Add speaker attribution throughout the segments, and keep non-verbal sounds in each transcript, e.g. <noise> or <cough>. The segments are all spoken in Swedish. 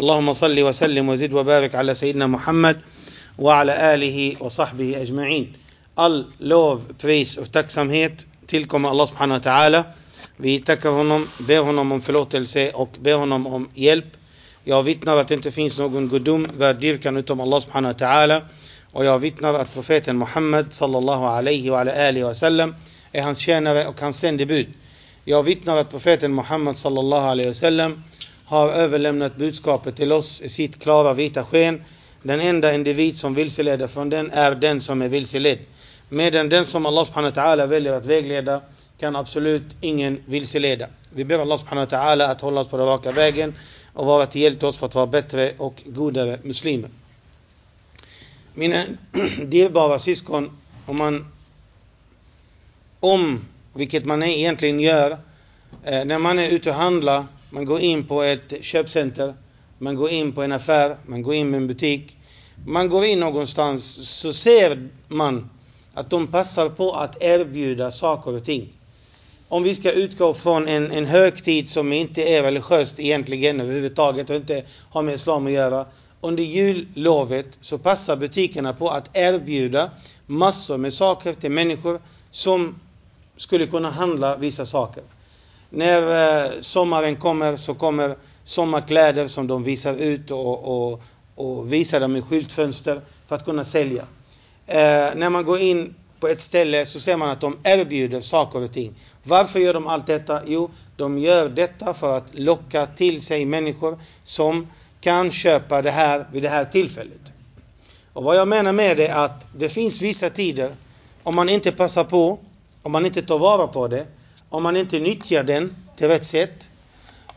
Speaker 1: اللهم صل وسلم وزد وبارك على سيدنا محمد وعلى آله وصحبه أجمعين All lov, pris och tacksamhet tillkommer Allah subhanahu wa ta'ala. Vi tackar honom, ber honom om förlåtelse och ber honom om hjälp. Jag vittnar att det inte finns någon gudom värd dyrkan utom Allah subhanahu wa ta'ala. Och jag vittnar att profeten Muhammed sallallahu alaihi wa alihi wa sallam är hans tjänare och hans sändebud. Jag vittnar att profeten Muhammed sallallahu alaihi wa sallam har överlämnat budskapet till oss i sitt klara vita sken. Den enda individ som vilseleder från den är den som är vilseledd. Medan den som Allah subhanahu wa ta'ala väljer att vägleda kan absolut ingen vilseleda. Vi ber Allah subhanahu wa ta'ala att hålla oss på den raka vägen och vara till hjälp till oss för att vara bättre och godare muslimer. Mina <clears throat> dyrbara syskon, om man om, vilket man egentligen gör, Eh, när man är ute och handlar, man går in på ett köpcenter, man går in på en affär, man går in i en butik, man går in någonstans så ser man att de passar på att erbjuda saker och ting. Om vi ska utgå från en, en högtid som inte är religiöst egentligen överhuvudtaget och inte har med islam att göra. Under jullovet så passar butikerna på att erbjuda massor med saker till människor som skulle kunna handla vissa saker. När eh, sommaren kommer så kommer sommarkläder som de visar ut och, och, och visar dem i skyltfönster för att kunna sälja. Eh, när man går in på ett ställe så ser man att de erbjuder saker och ting. Varför gör de allt detta? Jo, de gör detta för att locka till sig människor som kan köpa det här vid det här tillfället. Och vad jag menar med det är att det finns vissa tider, om man inte passar på, om man inte tar vara på det, om man inte nyttjar den till rätt sätt,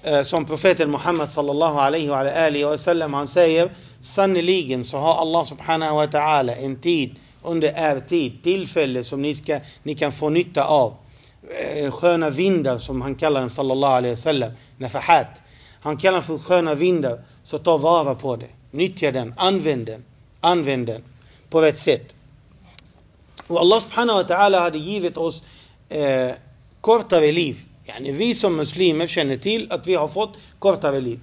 Speaker 1: eh, som profeten Muhammed sallallahu alaihi wa alihi wa sallam han säger Sannerligen så har Allah subhanahu wa ta'ala en tid under er tid, tillfälle som ni, ska, ni kan få nytta av. Eh, sköna vindar som han kallar den sallallahu alaihi wasallam, nafahat. Han kallar för sköna vindar, så ta vara på det. Nyttja den, använd den, använd den på rätt sätt. Och Allah subhanahu wa ta'ala hade givit oss eh, kortare liv. Yani vi som muslimer känner till att vi har fått kortare liv.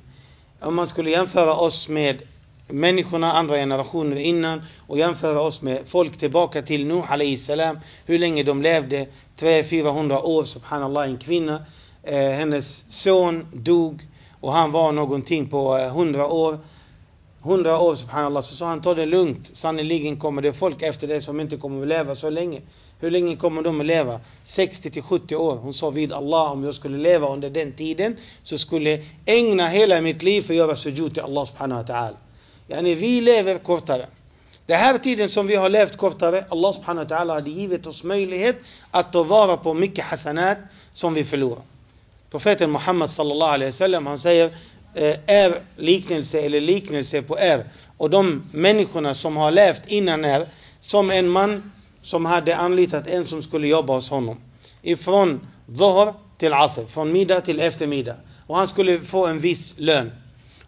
Speaker 1: Om man skulle jämföra oss med människorna, andra generationer innan och jämföra oss med folk tillbaka till Nuh salam, hur länge de levde, 300-400 år, subhanallah, en kvinna, eh, hennes son dog och han var någonting på eh, 100 år. 100 år subhanallah, så sa han ta det lugnt, sannerligen kommer det folk efter det som inte kommer att leva så länge. Hur länge kommer de att leva? 60 till 70 år. Hon sa vid Allah, om jag skulle leva under den tiden så skulle jag ägna hela mitt liv för att göra sujud till Allah subhanahu wa ta'ala. Yani vi lever kortare. Den här tiden som vi har levt kortare, Allah subhanahu wa ta'ala hade givit oss möjlighet att ta vara på mycket hasanat som vi förlorar. Profeten Muhammad sallallahu alaihi wasallam han säger eh, er liknelse eller liknelse på er och de människorna som har levt innan er som en man som hade anlitat en som skulle jobba hos honom. Ifrån Zohr till asr, från middag till eftermiddag. Och han skulle få en viss lön.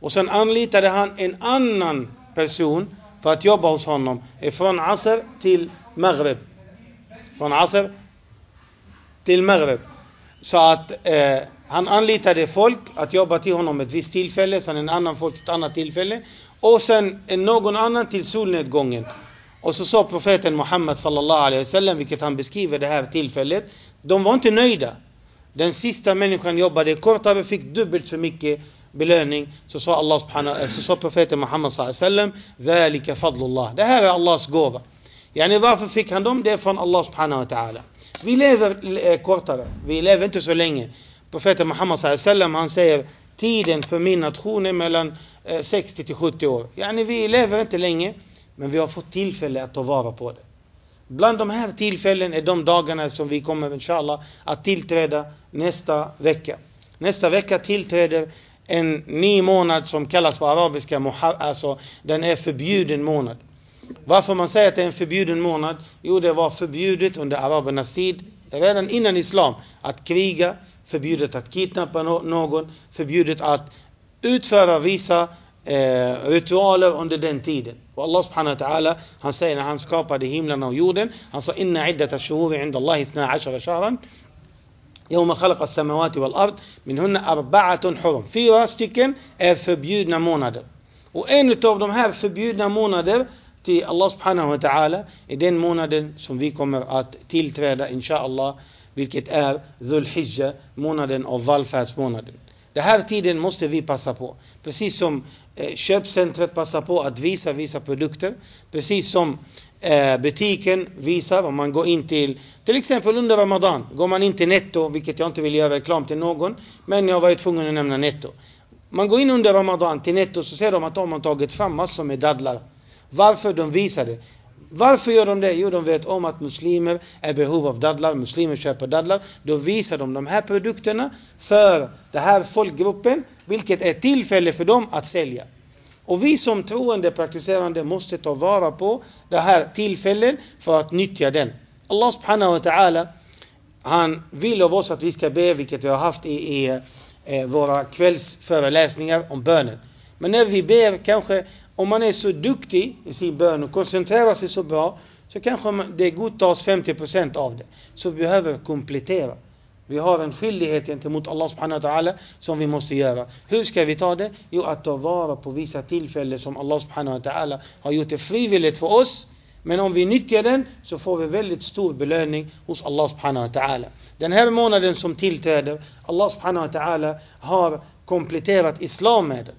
Speaker 1: Och sen anlitade han en annan person för att jobba hos honom från Asr till Maghrib. Från Asr till Maghrib. Så att eh, han anlitade folk att jobba till honom ett visst tillfälle, sen en annan folk ett annat tillfälle och sen någon annan till solnedgången. Och så sa profeten Muhammed sallallahu alaihi wasallam, vilket han beskriver det här tillfället, de var inte nöjda. Den sista människan jobbade kortare, fick dubbelt så mycket belöning så sa Allah subhanahu eh, så sa profeten Muhammed sallallahu alaihi wasallam fadlullah. Det här är Allahs gåva. Yani varför fick han dem? Det är från Allah subhanahu wa ta'ala. Vi lever eh, kortare. Vi lever inte så länge. Profeten Muhammed sallallahu alaihi han säger tiden för min nation är mellan eh, 60 till 70 år. Yani vi lever inte länge, men vi har fått tillfälle att ta vara på det. Bland de här tillfällen är de dagarna som vi kommer inshallah att tillträda nästa vecka. Nästa vecka tillträder en ny månad som kallas på arabiska, alltså den är förbjuden månad. Varför man säger att det är en förbjuden månad? Jo, det var förbjudet under arabernas tid, redan innan islam, att kriga, förbjudet att kidnappa någon, förbjudet att utföra vissa eh, ritualer under den tiden. Och Allah subhanahu wa ta'ala, han säger när han skapade himlen och jorden, han sa inna iddat ash-shuhuri inda Allah 12 shahran يوم خلق السماوات والأرض منهن أربعة حرم fyra stycken är förbjudna månader och en av de här förbjudna månader till Allah subhanahu wa ta'ala är den månaden som vi kommer att tillträda inshallah vilket är Dhul Hijja, månaden av vallfärdsmånaden. Den här tiden måste vi passa på. Precis som eh, Eh, köpcentret passar på att visa vissa produkter. Precis som eh, butiken visar om man går in till, till exempel under Ramadan, går man in till Netto, vilket jag inte vill göra reklam till någon, men jag var ju tvungen att nämna Netto. Man går in under Ramadan till Netto så ser de att de har tagit fram massor med dadlar. Varför? De visar det. Varför gör de det? Jo, de vet om att muslimer är i behov av dadlar, muslimer köper dadlar. Då visar de de här produkterna för den här folkgruppen, vilket är tillfälle för dem att sälja. Och vi som troende praktiserande måste ta vara på det här tillfället för att nyttja den. Allah subhanahu wa ta'ala, han vill av oss att vi ska be, vilket vi har haft i, i eh, våra kvällsföreläsningar om bönen. Men när vi ber kanske om man är så duktig i sin bön och koncentrerar sig så bra så kanske det godtas 50% av det. Så vi behöver komplettera. Vi har en skyldighet gentemot Allah subhanahu wa ta'ala som vi måste göra. Hur ska vi ta det? Jo, att ta vara på vissa tillfällen som Allah subhanahu wa ta'ala har gjort det frivilligt för oss. Men om vi nyttjar den så får vi väldigt stor belöning hos Allah subhanahu wa ta'ala. Den här månaden som tillträder, Allah subhanahu wa ta'ala har kompletterat Islam med den.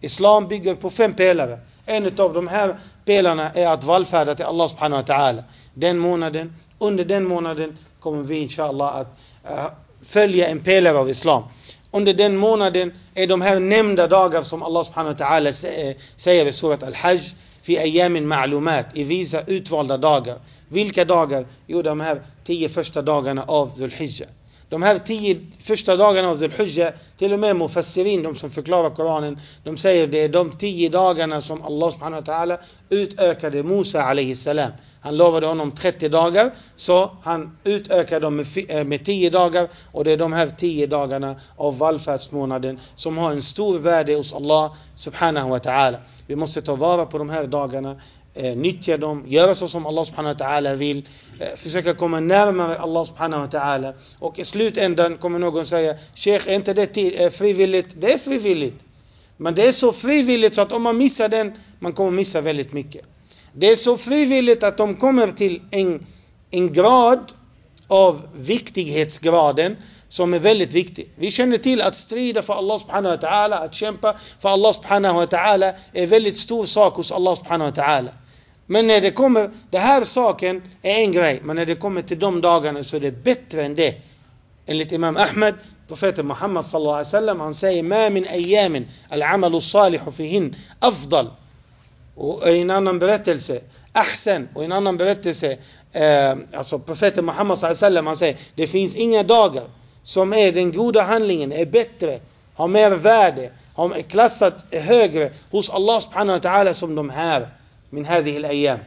Speaker 1: Islam bygger på fem pelare. En av de här pelarna är att vallfärda till Allah subhanahu wa ta'ala. Den månaden, under den månaden kommer vi inshallah att uh, följa en pelare av Islam. Under den månaden är de här nämnda dagar som Allah subhanahu wa ta'ala eh, säger i surat al-Hajj fi ayamin ma'lumat, i vissa utvalda dagar. Vilka dagar? Jo, de här tio första dagarna av Dhul Hijjah. De här tio första dagarna av Zulhujja, till och med Mufassirin, de som förklarar Koranen, de säger det är de tio dagarna som Allah subhanahu wa ta'ala utökade Musa alaihi salam. Han lovade honom 30 dagar, så han utökade dem med, eh, med 10 dagar och det är de här 10 dagarna av vallfärdsmånaden som har en stor värde hos Allah subhanahu wa ta'ala. Vi måste ta vara på de här dagarna Eh, nyttja dem, göra så som Allah subhanahu wa ta'ala vill, eh, försöka komma närmare Allah subhanahu wa ta'ala. Och i slutändan kommer någon säga, Sheikh, är inte det eh, frivilligt? Det är frivilligt. Men det är så frivilligt så att om man missar den, man kommer missa väldigt mycket. Det är så frivilligt att de kommer till en, en grad av viktighetsgraden som är väldigt viktig. Vi känner till att strida för Allah subhanahu wa ta'ala, att kämpa för Allah subhanahu wa ta'ala är en väldigt stor sak hos Allah subhanahu wa ta'ala. Men när det kommer, den här saken är en grej, men när det kommer till de dagarna så är det bättre än det. Enligt Imam Ahmed, profeten Muhammad sallallahu alaihi wasallam, han säger Ma min ayamin al-amalu salihu fihin afdal. Och i en annan berättelse, Ahsan, och i en annan berättelse, eh, alltså profeten Muhammad sallallahu alaihi wasallam, han säger det finns inga dagar som är den goda handlingen, är bättre, har mer värde, har klassat högre hos Allah subhanahu wa ta'ala som de här. من هذه الأيام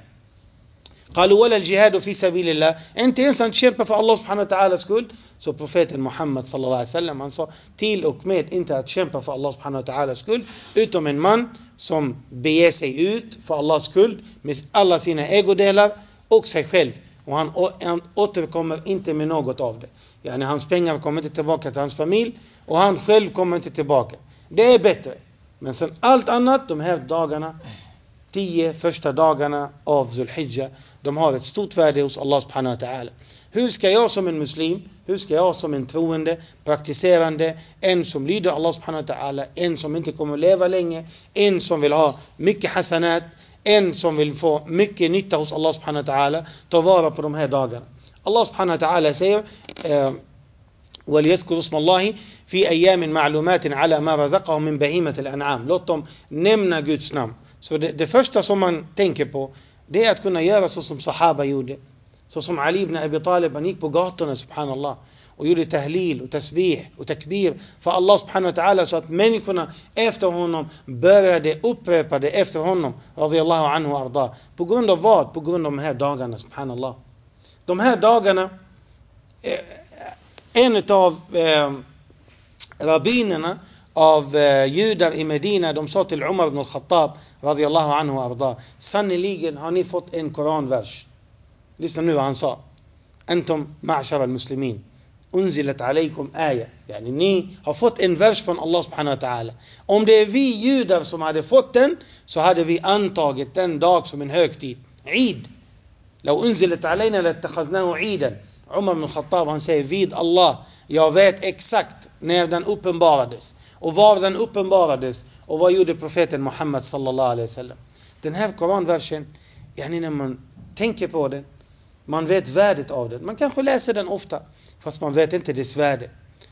Speaker 1: قالوا ولا الجهاد في سبيل الله inte ens att kämpa för Allah subhanahu wa ta'alas skull så profeten Muhammad sallallahu alaihi wasallam han sa till och med inte att kämpa för Allah subhanahu wa ta'alas skull utom en man som beger sig ut för Allahs skull med alla sina ägodelar och sig själv och han, han återkommer inte med något av det. Yani hans pengar kommer inte tillbaka till hans familj och han själv kommer inte tillbaka. Det är bättre. Men sen allt annat, de här dagarna, tio första dagarna av Zulhijja, de har ett stort värde hos Allah subhanahu wa ta'ala. Hur ska jag som en muslim, hur ska jag som en troende, praktiserande, en som lyder Allah subhanahu wa ta'ala, en som inte kommer att leva länge, en som vill ha mycket hasanat, en som vill få mycket nytta hos Allah subhanahu wa ta'ala, ta vara på de här dagarna. Allah subhanahu wa ta'ala säger وليذكروا اسم الله في أيام معلومات على ما رزقهم من بهيمة الأنعام. Låt dem nämna Guds namn. Så det, det, första som man tänker på, det är att kunna göra så som Sahaba gjorde. Så som Ali ibn Abi Talib, han gick på gatorna, subhanallah, och gjorde tahlil och tasbih och takbir för Allah subhanahu wa ta'ala så att människorna efter honom började upprepa det efter honom, radiyallahu anhu arda. På grund av vad? På grund av de här dagarna, subhanallah. De här dagarna, en av eh, rabbinerna av eh, judar i Medina, de sa till Umar ibn al-Khattab رضي الله عنه وارضاه سن ليجن هني فوت ان قران فيرش لسه نو عن أنتم معشر المسلمين انزلت عليكم إيه يعني ني هو فوت ان فيرش فون الله سبحانه وتعالى ام دي في يودر سو هاد فوت ان سو هاد في انتاجت ان دوكس من هيكتي عيد لو انزلت علينا لاتخذناه عيدا عمر بن الخطاب هن سي فيد الله يا فيت اكزاكت نير دان اوبن بارادس وفار دان اوبن och vad gjorde profeten Muhammed? sallallahu alaihi wasallam. Den här koranversen, yani när man tänker på den, man vet värdet av den. Man kanske läser den ofta, fast man vet inte dess värde.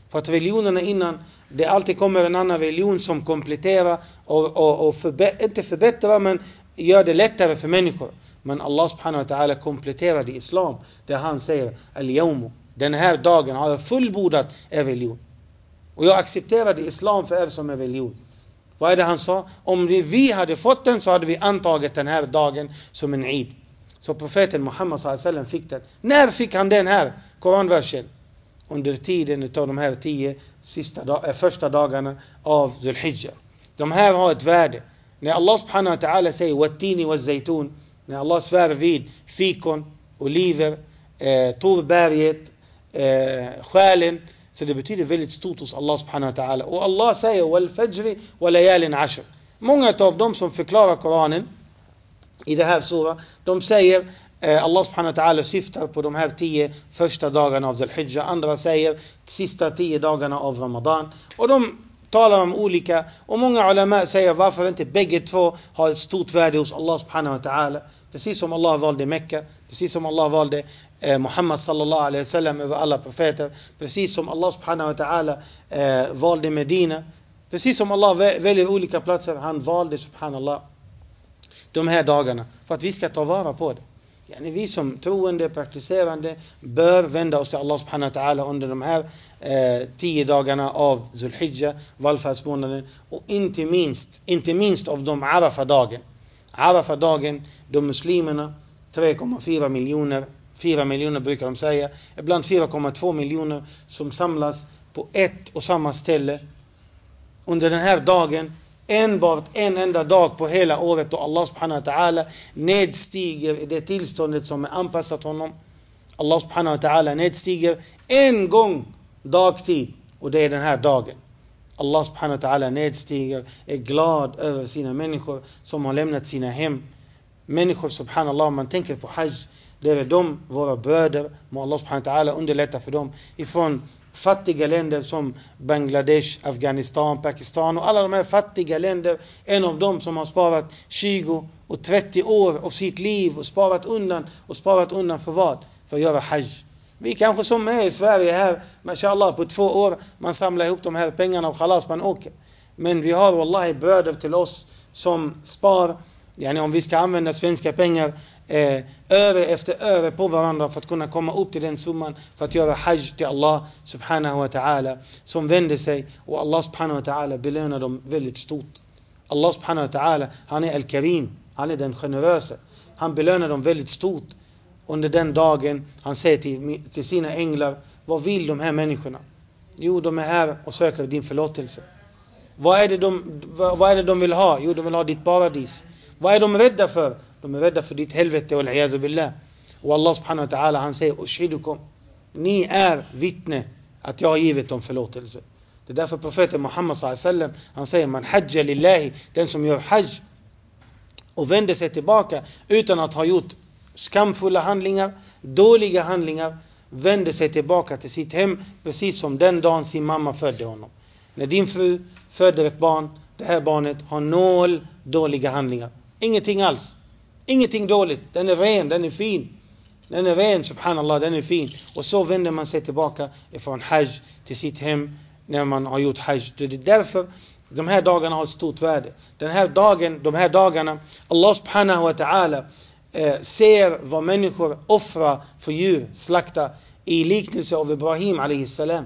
Speaker 1: För att religionerna innan, det alltid kommer en annan religion som kompletterar och, och, och förbä inte förbättrar men gör det lättare för människor. Men Allah subhanahu wa ta'ala kompletterade islam där han säger al Den här dagen har jag fullbordat er religion. Och jag accepterade islam för er som en religion. Vad är det han sa? Om vi hade fått den så hade vi antagit den här dagen som en Eid. Så profeten Muhammed sallam fick den. När fick han den här koranversen? Under tiden utav de här tio sista, eh, första dagarna av Dhul-Hijjah. De här har ett värde. När Allah subhanahu wa ta'ala säger wattini wa zaytun när Allah svär vid fikon, oliver, eh, torberget, eh, själen. Så det betyder väldigt stort hos Allah subhanahu wa ta'ala. Och Allah säger wal fajri wa layalin ashr. Många av dem som förklarar Koranen i det här sura, de säger eh, Allah subhanahu wa ta'ala syftar på de här tio första dagarna av Dhul-Hijjah. Andra säger sista tio dagarna av Ramadan. Och de talar om olika, och många ulama säger varför inte bägge två har ett stort värde hos Allah subhanahu wa ta'ala. Precis som Allah valde Mecka, precis som Allah valde eh, Muhammad sallallahu alaihi wasallam över alla profeter, precis som Allah subhanahu wa ta'ala eh, valde Medina, precis som Allah väljer olika platser, han valde subhanallah de här dagarna för att vi ska ta vara på det. Yani vi som troende, praktiserande bör vända oss till Allah subhanahu wa ta'ala under de här eh, tio dagarna av Zulhijja, vallfärdsmånaden och inte minst, inte minst av de Arafa-dagen. Arafa-dagen, de muslimerna, 3,4 miljoner, 4 miljoner brukar de säga, ibland 4,2 miljoner som samlas på ett och samma ställe under den här dagen enbart en enda dag på hela året då Allah subhanahu wa ta'ala nedstiger i det tillståndet som är anpassat honom. Allah subhanahu wa ta'ala nedstiger en gång dagtid och det är den här dagen. Allah subhanahu wa ta'ala nedstiger, är glad över sina människor som har lämnat sina hem. Människor subhanallah, om man tänker på hajj, det är de, våra bröder, må Allah subhanahu wa ta'ala underlätta för dem ifrån fattiga länder som Bangladesh, Afghanistan, Pakistan och alla de här fattiga länder. En av dem som har sparat 20 och 30 år av sitt liv och sparat undan och sparat undan för vad? För att göra hajj. Vi kanske som är i Sverige här, mashallah, på två år, man samlar ihop de här pengarna och khalas, man åker. Men vi har wallahi bröder till oss som spar, yani om vi ska använda svenska pengar, eh, öre efter öre på varandra för att kunna komma upp till den summan för att göra hajj till Allah subhanahu wa ta'ala som vänder sig och Allah subhanahu wa ta'ala belönar dem väldigt stort. Allah subhanahu wa ta'ala, han är al-karim, han är den generösa. Han belönar dem väldigt stort under den dagen. Han säger till, till sina änglar, vad vill de här människorna? Jo, de är här och söker din förlåtelse. Vad är, det de, vad är det de vill ha? Jo, de vill ha ditt paradis. Vad är de rädda för? De är rädda för ditt helvete, wal billah. Och Allah subhanahu wa ta'ala, han säger, Ushidukum. Ni är vittne att jag har givit dem förlåtelse. Det är därför profeten Muhammad sallam, han säger, man hajja lillahi, den som gör hajj och vänder sig tillbaka utan att ha gjort skamfulla handlingar, dåliga handlingar, vänder sig tillbaka till sitt hem precis som den dagen sin mamma födde honom. När din fru föder ett barn, det här barnet har noll dåliga handlingar. Ingenting alls. Ingenting dåligt. Den är ren, den är fin. Den är ren, subhanallah, den är fin. Och så vänder man sig tillbaka ifrån hajj till sitt hem när man har gjort hajj. Det är därför de här dagarna har ett stort värde. Den här dagen, de här dagarna, Allah subhanahu wa ta'ala eh, ser vad människor offrar för djur, slakta, i liknelse av Ibrahim alayhi salam.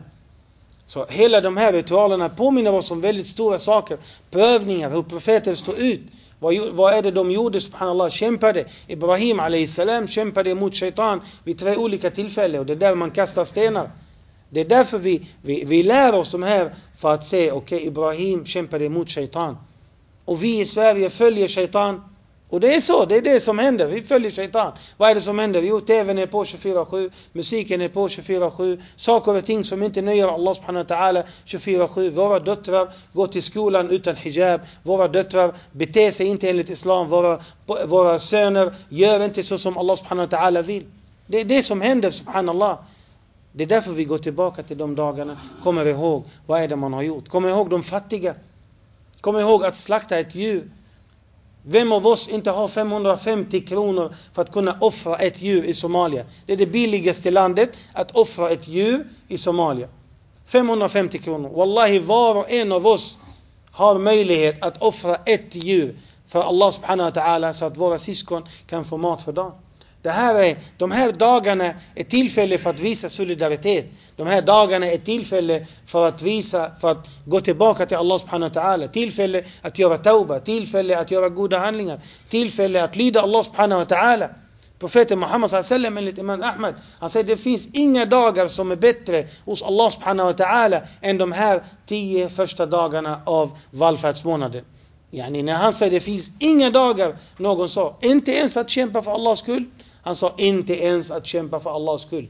Speaker 1: Så hela de här ritualerna påminner oss om väldigt stora saker. Prövningar, hur profeter står ut. Vad, vad är det de gjorde, subhanallah, kämpade. Ibrahim salam kämpade mot shaitan vid tre olika tillfällen och det är där man kastar stenar. Det är därför vi, vi, vi lär oss de här för att se, okej, okay, Ibrahim kämpade mot shaitan. Och vi i Sverige följer shaitan och det är så, det är det som händer. Vi följer shaitan. Vad är det som händer? Jo, TVn är på 24-7, musiken är på 24-7, saker och ting som inte nöjer Allah subhanahu wa ta'ala 24-7. Våra döttrar går till skolan utan hijab, våra döttrar beter sig inte enligt Islam, våra, våra söner gör inte så som Allah subhanahu wa ta'ala vill. Det är det som händer, subhanallah. Det är därför vi går tillbaka till de dagarna. Kommer ihåg, vad är det man har gjort? Kom ihåg de fattiga. Kom ihåg att slakta ett djur. Vem av oss inte har 550 kronor för att kunna offra ett djur i Somalia? Det är det billigaste landet att offra ett djur i Somalia. 550 kronor. Wallahi, var och en av oss har möjlighet att offra ett djur för Allah subhanahu wa ta'ala så att våra syskon kan få mat för dagen. Det här är, de här dagarna är tillfälle för att visa solidaritet. De här dagarna är tillfälle för att visa, för att gå tillbaka till Allah subhanahu wa ta'ala. Tillfälle att göra tauba, tillfälle att göra goda handlingar, tillfälle att lyda Allah subhanahu wa ta'ala. Profeten Muhammad sallam enligt Imam Ahmad, han säger det finns inga dagar som är bättre hos Allah subhanahu wa ta'ala än de här tio första dagarna av vallfärdsmånaden. Yani när han säger det finns inga dagar, någon sa, inte ens att kämpa för Allahs skull. Han sa inte ens att kämpa för Allahs skull.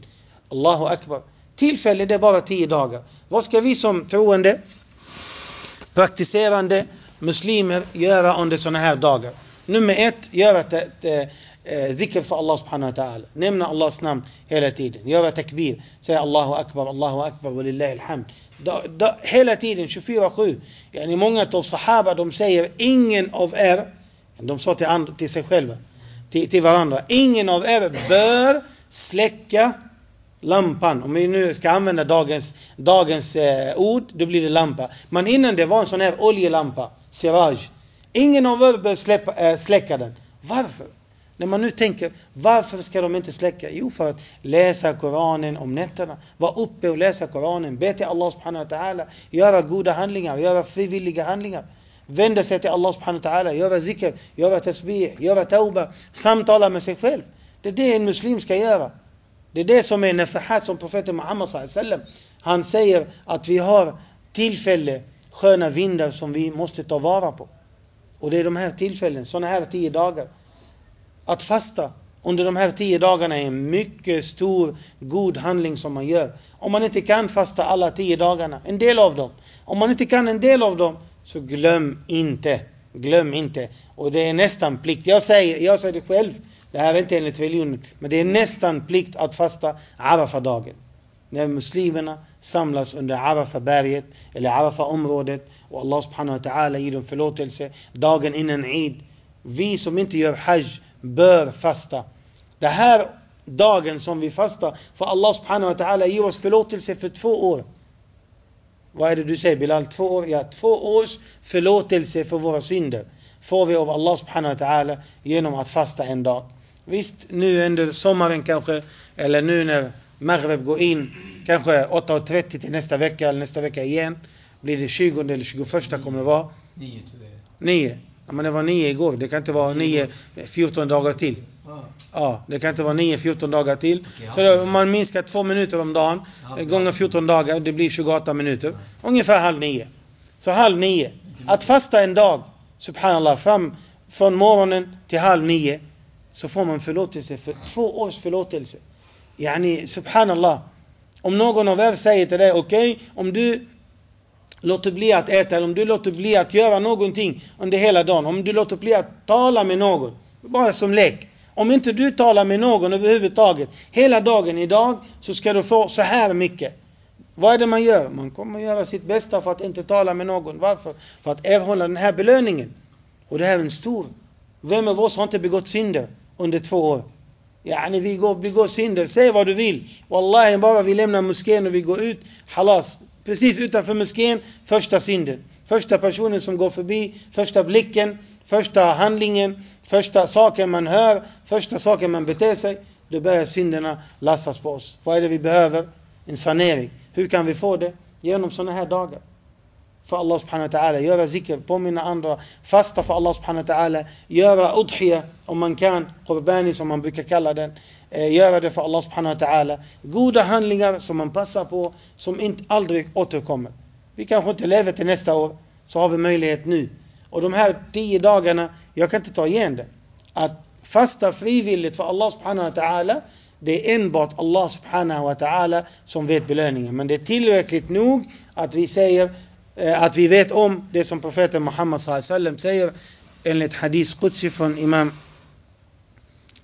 Speaker 1: Allahu Akbar. Tillfälle det är bara tio dagar. Vad ska vi som troende, praktiserande muslimer göra under sådana här dagar? Nummer ett, göra ett, ett, eh, ett zikr för Allah subhanahu wa ta'ala. Nämna Allahs namn hela tiden. Göra takbir. Säga Allahu Akbar, Allahu Akbar, walillahi alhamd. Da, da, hela tiden, 24-7. Yani många av sahaba, de säger ingen av er, de sa till, and, till sig själva, till, till varandra. Ingen av er bör släcka lampan. Om vi nu ska använda dagens, dagens eh, ord, då blir det lampa. Men innan det var en sån här oljelampa, siraj. Ingen av er bör släppa, eh, släcka den. Varför? När man nu tänker, varför ska de inte släcka? Jo, för att läsa Koranen om nätterna. Vara uppe och läsa Koranen, be till Allah subhanahu wa ta'ala, göra goda handlingar, göra frivilliga handlingar. Vända sig till Allah subhanahu wa ta'ala, göra zikr, göra tasbih, göra tauba, samtala med sig själv. Det är det en muslim ska göra. Det är det som är nafahat som profeten Muhammad sallam. Han säger att vi har tillfälle, sköna vindar som vi måste ta vara på. Och det är de här tillfällen, sådana här tio dagar. Att fasta under de här tio dagarna är en mycket stor, god handling som man gör. Om man inte kan fasta alla tio dagarna, en del av dem. Om man inte kan en del av dem, så glöm inte. Glöm inte. Och det är nästan plikt. Jag säger, jag säger det själv. Det här är inte enligt religionen. Men det är nästan plikt att fasta Arafa-dagen. När muslimerna samlas under Arafa-berget eller Arafa-området och Allah subhanahu wa ta'ala ger dem förlåtelse dagen innan Eid. Vi som inte gör Hajj bör fasta. Det här dagen som vi fastar för Allah subhanahu wa ta'ala ger oss förlåtelse för två år. Vad är det du säger Bilal? Två år? Ja, två års förlåtelse för våra synder får vi av Allah subhanahu wa ta'ala genom att fasta en dag. Visst, nu under sommaren kanske, eller nu när Maghreb går in, kanske 8.30 till nästa vecka, eller nästa vecka igen. Blir det 20 eller 21 kommer det vara?
Speaker 2: 9 tror jag.
Speaker 1: 9. Men det var 9 igår. Det kan inte vara 9, 14 dagar till. Ja, det kan inte vara 9, 14 dagar till. Så då, om man minskar 2 minuter om dagen, gånger 14 dagar, det blir 28 minuter. Ungefär halv 9. Så halv 9. Att fasta en dag, subhanallah, fram från morgonen till halv 9, så får man förlåtelse för två års förlåtelse. Yani, subhanallah. Om någon av er säger till dig, okej, okay, om du låter bli att äta, eller om du låter bli att göra någonting under hela dagen, om du låter bli att tala med någon, bara som lek. Om inte du talar med någon överhuvudtaget hela dagen idag så ska du få så här mycket. Vad är det man gör? Man kommer att göra sitt bästa för att inte tala med någon. Varför? För att erhålla den här belöningen. Och det här är en stor. Vem av oss har inte begått synder under två år? Yani vi går, begår synder, säg vad du vill. Wallahi, bara vi lämnar moskén och vi går ut, halas. Precis utanför moskén, första synden. Första personen som går förbi, första blicken, första handlingen, första saken man hör, första saken man beter sig. Då börjar synderna lastas på oss. Vad är det vi behöver? En sanering. Hur kan vi få det? Genom sådana här dagar för Allah subhanahu wa ta'ala, göra zikr, påminna andra, fasta för Allah subhanahu wa ta'ala, göra udhiya om man kan, qurbani som man brukar kalla den, Eh, göra det för Allah subhanahu wa ta'ala. Goda handlingar som man passar på, som inte aldrig återkommer. Vi kanske inte lever till nästa år, så har vi möjlighet nu. Och de här tio dagarna, jag kan inte ta igen det. att fasta frivilligt för Allah subhanahu wa ta'ala det är enbart Allah subhanahu wa ta'ala som vet belöningen. Men det är tillräckligt nog att vi säger eh, att vi vet om det som profeten Muhammad sallam säger enligt hadith Qudsi från Imam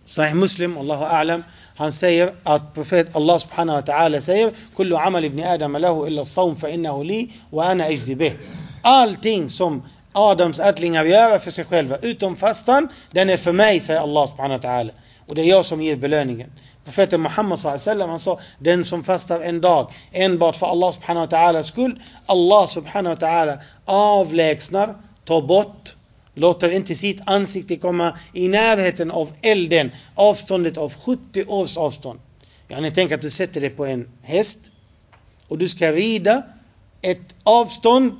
Speaker 1: Sahih Muslim, Allahu a'lam. Han säger att profet Allah subhanahu wa ta'ala säger Kullu amal ibn Adam lahu illa saum fa innahu li wa ana ajzi bih. Allting som Adams ättlingar gör för sig själva utom fastan, den är för mig, säger Allah subhanahu wa ta'ala. Och det är jag som ger belöningen. Profeten Muhammad sallam han sa den som fastar en dag enbart för Allah subhanahu wa ta'alas skull. Allah subhanahu wa ta'ala avlägsnar, tar bort, låter inte sitt ansikte komma i närheten av elden. Avståndet av 70 års avstånd. Jag tänk att du sätter dig på en häst och du ska rida ett avstånd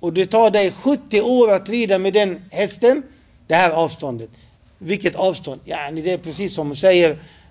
Speaker 1: och det tar dig 70 år att rida med den hästen. Det här avståndet. Vilket avstånd? Ja, det är precis som hon säger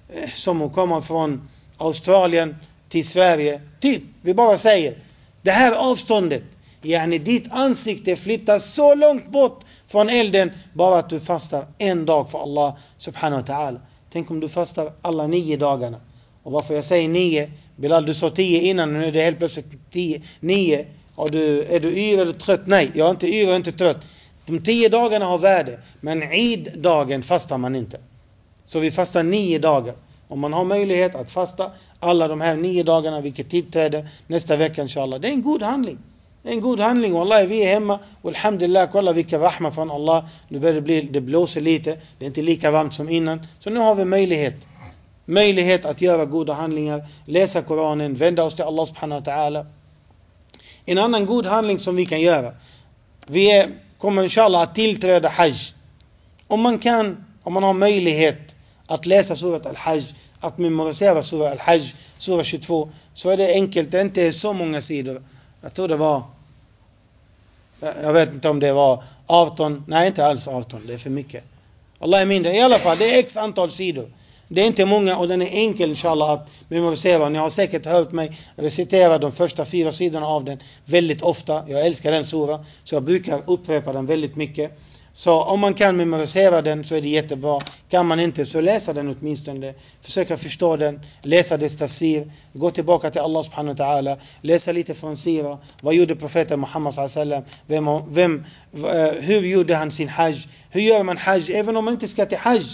Speaker 1: eh, som hon kommer från Australien till Sverige. Typ, vi bara säger. Det här avståndet, yani ditt ansikte flyttas så långt bort från elden bara att du fastar en dag för Allah subhanahu wa ta'ala. Tänk om du fastar alla nio dagarna. Och varför jag säger nio, Bilal du sa tio innan, nu är det helt plötsligt tio, nio. Och du, är du yr eller trött? Nej, jag är inte yr och inte trött. De tio dagarna har värde, men Eid-dagen fastar man inte. Så vi fastar nio dagar. Om man har möjlighet att fasta alla de här nio dagarna, vilket tillträder nästa vecka inshallah. Det är en god handling. En god handling. Wallahi, vi är hemma. Och alhamdulillah, kolla vilka rahma från Allah. Nu börjar det bli, det blåser lite. Det är inte lika varmt som innan. Så nu har vi möjlighet. Möjlighet att göra goda handlingar, läsa Koranen, vända oss till Allah subhanahu wa ta'ala. En annan god handling som vi kan göra. Vi är, kommer inshallah att tillträda Hajj. Om man kan, om man har möjlighet att läsa surat al-Hajj, att memorisera surat al-Hajj, surat 22, så är det enkelt. Det är inte så många sidor. Jag tror det var, jag vet inte om det var 18, nej inte alls 18, det är för mycket. Allah är mindre. I alla fall, det är x antal sidor. Det är inte många och den är enkel inshallah att memorisera. Ni har säkert hört mig recitera de första fyra sidorna av den väldigt ofta. Jag älskar den sura, så jag brukar upprepa den väldigt mycket. Så om man kan memorisera den så är det jättebra. Kan man inte så läsa den åtminstone. Försöka förstå den, läsa dess tafsir, gå tillbaka till Allah subhanahu wa ta'ala, läsa lite från Sira. Vad gjorde profeten Muhammad sallam? Vem, vem, eh, hur gjorde han sin hajj? Hur gör man hajj? Även om man inte ska till hajj.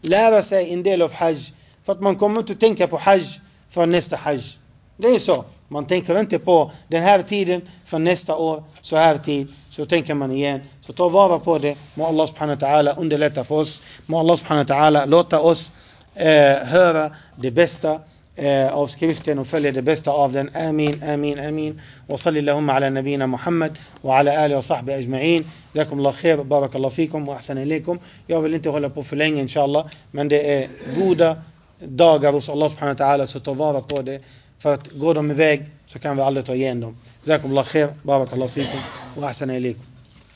Speaker 1: Lära sig en del av hajj. För att man kommer inte att tänka på hajj för nästa hajj. Det är så. Man tänker inte på den här tiden för nästa år, så här tid, så tänker man igen. Så ta vara på det. Må Allah subhanahu wa ta'ala underlätta för oss. Må Allah subhanahu wa ta'ala låta oss eh, höra det bästa eh, av skriften och följa det bästa av den. Amin, amin, amin. Och salli lahumma ala nabina Muhammad och ala ali och sahbi ajma'in. Jakum Allah khair, barakallah fikum och ahsan ilaykum. Jag vill inte hålla på för länge inshallah, men det är goda dagar hos Allah subhanahu wa ta'ala, så ta vara på det. För att går de iväg så kan vi aldrig ta igen dem. جزاكم الله خير بارك الله فيكم وأحسن إليكم